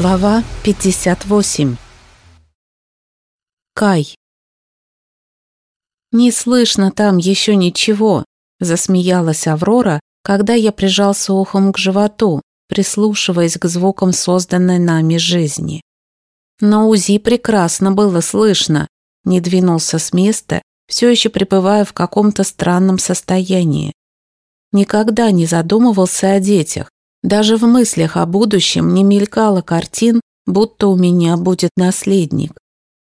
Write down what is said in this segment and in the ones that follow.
Глава 58 Кай «Не слышно там еще ничего», – засмеялась Аврора, когда я прижался ухом к животу, прислушиваясь к звукам созданной нами жизни. Но УЗИ прекрасно было слышно, не двинулся с места, все еще пребывая в каком-то странном состоянии. Никогда не задумывался о детях, даже в мыслях о будущем не мелькало картин, будто у меня будет наследник.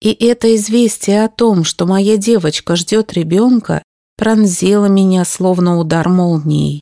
И это известие о том, что моя девочка ждет ребенка, пронзило меня словно удар молнией.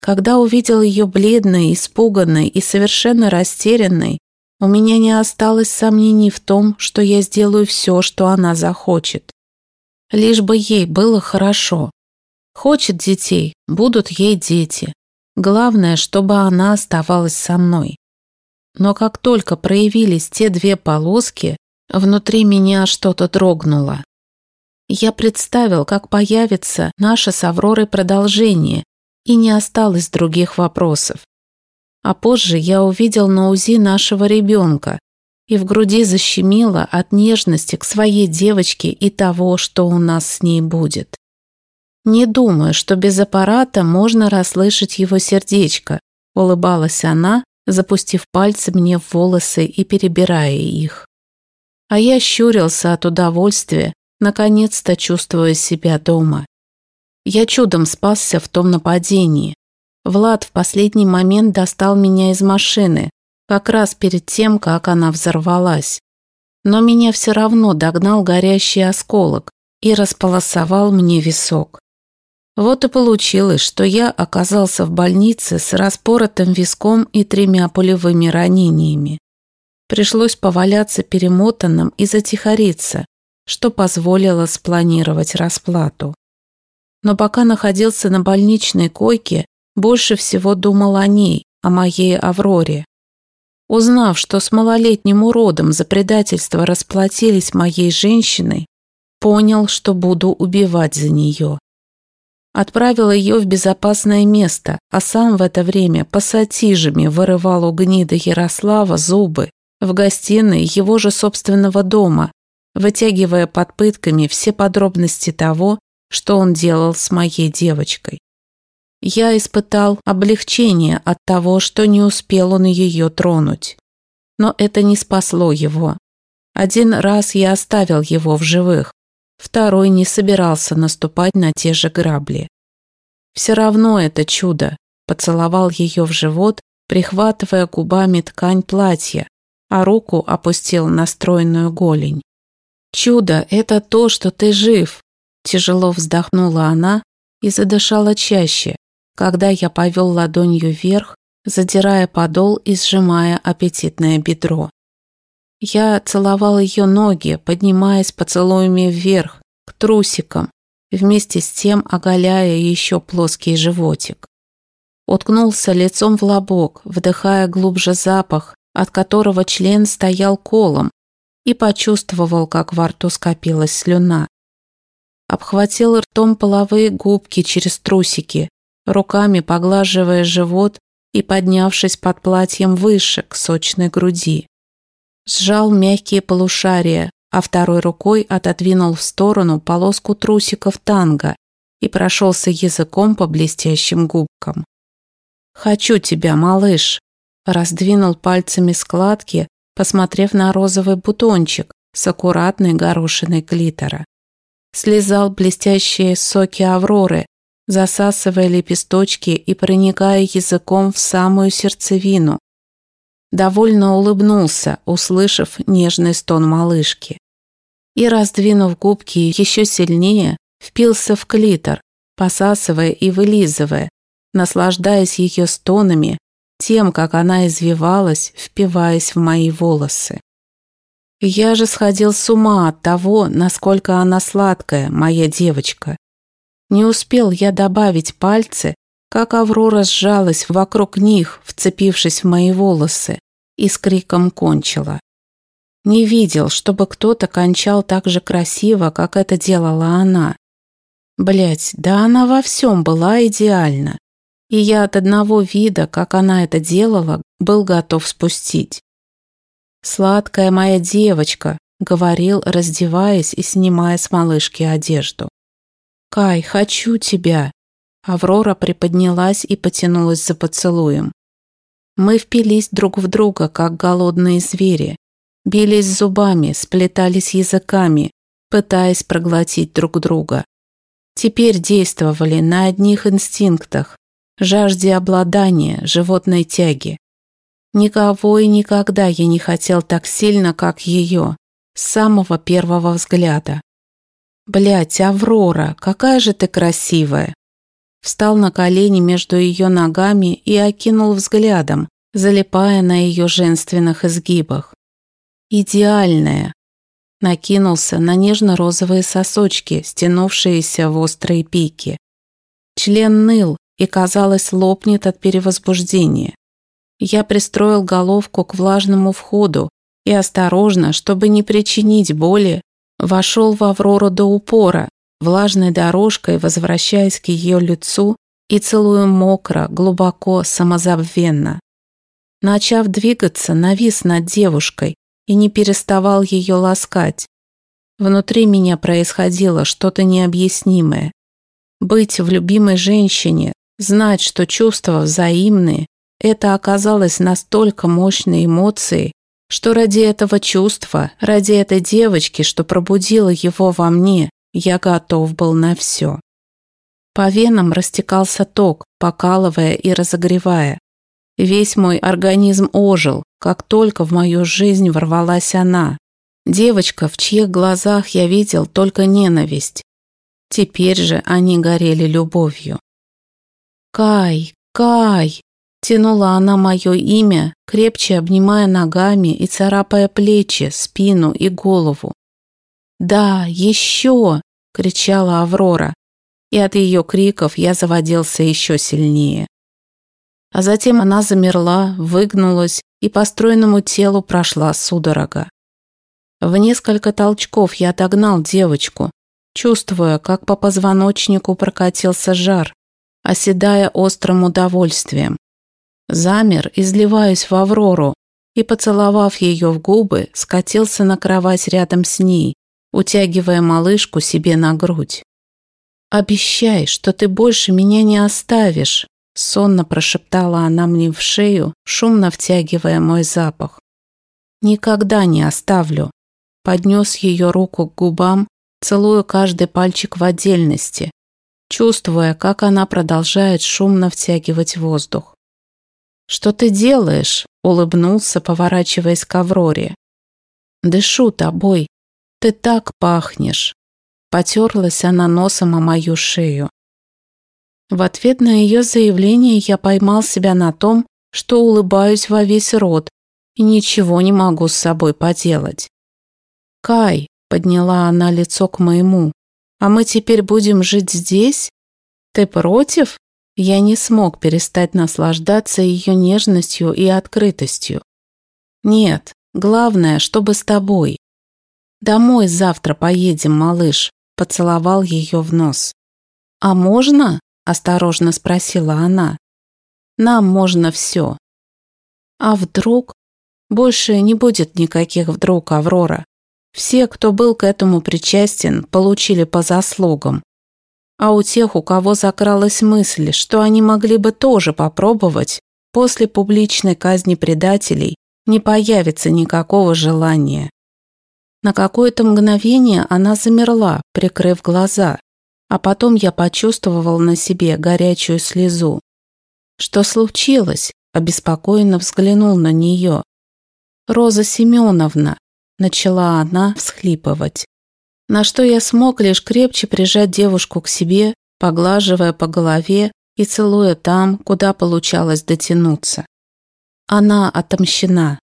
Когда увидел ее бледной, испуганной и совершенно растерянной, у меня не осталось сомнений в том, что я сделаю все, что она захочет. Лишь бы ей было хорошо. Хочет детей, будут ей дети. Главное, чтобы она оставалась со мной. Но как только проявились те две полоски, внутри меня что-то дрогнуло. Я представил, как появится наше с Авророй продолжение, и не осталось других вопросов. А позже я увидел на УЗИ нашего ребенка, и в груди защемило от нежности к своей девочке и того, что у нас с ней будет. «Не думаю, что без аппарата можно расслышать его сердечко», улыбалась она, запустив пальцы мне в волосы и перебирая их. А я щурился от удовольствия, наконец-то чувствуя себя дома. Я чудом спасся в том нападении. Влад в последний момент достал меня из машины, как раз перед тем, как она взорвалась. Но меня все равно догнал горящий осколок и располосовал мне висок. Вот и получилось, что я оказался в больнице с распоротым виском и тремя пулевыми ранениями. Пришлось поваляться перемотанным и затихариться, что позволило спланировать расплату. Но пока находился на больничной койке, больше всего думал о ней, о моей Авроре. Узнав, что с малолетним уродом за предательство расплатились моей женщиной, понял, что буду убивать за нее. Отправил ее в безопасное место, а сам в это время пассатижами вырывал у гнида Ярослава зубы в гостиной его же собственного дома, вытягивая под пытками все подробности того, что он делал с моей девочкой. Я испытал облегчение от того, что не успел он ее тронуть. Но это не спасло его. Один раз я оставил его в живых, Второй не собирался наступать на те же грабли. Все равно это чудо. Поцеловал ее в живот, прихватывая губами ткань платья, а руку опустил на стройную голень. «Чудо – это то, что ты жив!» Тяжело вздохнула она и задышала чаще, когда я повел ладонью вверх, задирая подол и сжимая аппетитное бедро. Я целовал ее ноги, поднимаясь поцелуями вверх, к трусикам, вместе с тем оголяя еще плоский животик. Уткнулся лицом в лобок, вдыхая глубже запах, от которого член стоял колом, и почувствовал, как во рту скопилась слюна. Обхватил ртом половые губки через трусики, руками поглаживая живот и поднявшись под платьем выше, к сочной груди сжал мягкие полушария, а второй рукой отодвинул в сторону полоску трусиков танго и прошелся языком по блестящим губкам. «Хочу тебя, малыш!» раздвинул пальцами складки, посмотрев на розовый бутончик с аккуратной горошиной клитора. Слезал блестящие соки авроры, засасывая лепесточки и проникая языком в самую сердцевину, довольно улыбнулся, услышав нежный стон малышки. И, раздвинув губки еще сильнее, впился в клитор, посасывая и вылизывая, наслаждаясь ее стонами, тем, как она извивалась, впиваясь в мои волосы. Я же сходил с ума от того, насколько она сладкая, моя девочка. Не успел я добавить пальцы, как Аврора сжалась вокруг них, вцепившись в мои волосы, и с криком кончила. Не видел, чтобы кто-то кончал так же красиво, как это делала она. Блять, да она во всем была идеальна. И я от одного вида, как она это делала, был готов спустить. Сладкая моя девочка, говорил, раздеваясь и снимая с малышки одежду. Кай, хочу тебя. Аврора приподнялась и потянулась за поцелуем. Мы впились друг в друга, как голодные звери. Бились зубами, сплетались языками, пытаясь проглотить друг друга. Теперь действовали на одних инстинктах, жажде обладания, животной тяги. Никого и никогда я не хотел так сильно, как ее, с самого первого взгляда. Блять, Аврора, какая же ты красивая!» Встал на колени между ее ногами и окинул взглядом, залипая на ее женственных изгибах. «Идеальная!» Накинулся на нежно-розовые сосочки, стянувшиеся в острые пики. Член ныл и, казалось, лопнет от перевозбуждения. Я пристроил головку к влажному входу и осторожно, чтобы не причинить боли, вошел в Аврору до упора, влажной дорожкой возвращаясь к ее лицу и целую мокро, глубоко, самозабвенно. Начав двигаться, навис над девушкой и не переставал ее ласкать. Внутри меня происходило что-то необъяснимое. Быть в любимой женщине, знать, что чувства взаимные, это оказалось настолько мощной эмоцией, что ради этого чувства, ради этой девочки, что пробудила его во мне, я готов был на все. По венам растекался ток, покалывая и разогревая. Весь мой организм ожил, как только в мою жизнь ворвалась она. Девочка, в чьих глазах я видел только ненависть. Теперь же они горели любовью. «Кай, Кай!» Тянула она мое имя, крепче обнимая ногами и царапая плечи, спину и голову. «Да, еще!» – кричала Аврора, и от ее криков я заводился еще сильнее. А затем она замерла, выгнулась, и по стройному телу прошла судорога. В несколько толчков я отогнал девочку, чувствуя, как по позвоночнику прокатился жар, оседая острым удовольствием. Замер, изливаясь в Аврору, и, поцеловав ее в губы, скатился на кровать рядом с ней, утягивая малышку себе на грудь. «Обещай, что ты больше меня не оставишь», сонно прошептала она мне в шею, шумно втягивая мой запах. «Никогда не оставлю», поднес ее руку к губам, целуя каждый пальчик в отдельности, чувствуя, как она продолжает шумно втягивать воздух. «Что ты делаешь?» – улыбнулся, поворачиваясь к Авроре. «Дышу тобой. Ты так пахнешь». Потерлась она носом о мою шею. В ответ на ее заявление я поймал себя на том, что улыбаюсь во весь рот и ничего не могу с собой поделать. «Кай», — подняла она лицо к моему, «а мы теперь будем жить здесь? Ты против?» я не смог перестать наслаждаться ее нежностью и открытостью. Нет, главное, чтобы с тобой. Домой завтра поедем, малыш, поцеловал ее в нос. А можно? Осторожно спросила она. Нам можно все. А вдруг? Больше не будет никаких вдруг, Аврора. Все, кто был к этому причастен, получили по заслугам. А у тех, у кого закралась мысль, что они могли бы тоже попробовать, после публичной казни предателей не появится никакого желания. На какое-то мгновение она замерла, прикрыв глаза, а потом я почувствовал на себе горячую слезу. Что случилось? Обеспокоенно взглянул на нее. «Роза Семеновна», – начала она всхлипывать на что я смог лишь крепче прижать девушку к себе, поглаживая по голове и целуя там, куда получалось дотянуться. Она отомщена.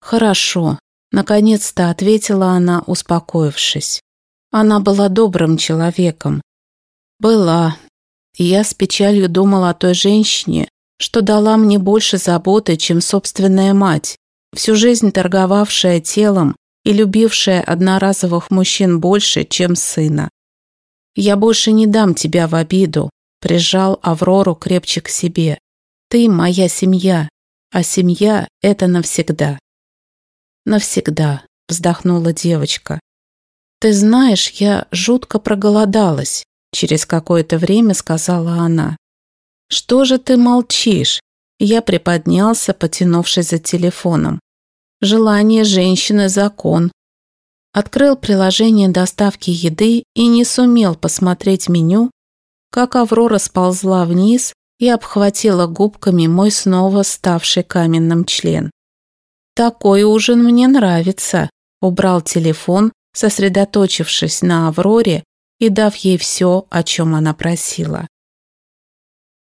Хорошо, наконец-то ответила она, успокоившись. Она была добрым человеком. Была. И я с печалью думала о той женщине, что дала мне больше заботы, чем собственная мать, всю жизнь торговавшая телом и любившая одноразовых мужчин больше, чем сына. «Я больше не дам тебя в обиду», – прижал Аврору крепче к себе. «Ты моя семья, а семья – это навсегда». «Навсегда», – вздохнула девочка. «Ты знаешь, я жутко проголодалась», – через какое-то время сказала она. «Что же ты молчишь?» Я приподнялся, потянувшись за телефоном. Желание женщины – закон. Открыл приложение доставки еды и не сумел посмотреть меню, как Аврора сползла вниз и обхватила губками мой снова ставший каменным член. «Такой ужин мне нравится», – убрал телефон, сосредоточившись на Авроре и дав ей все, о чем она просила.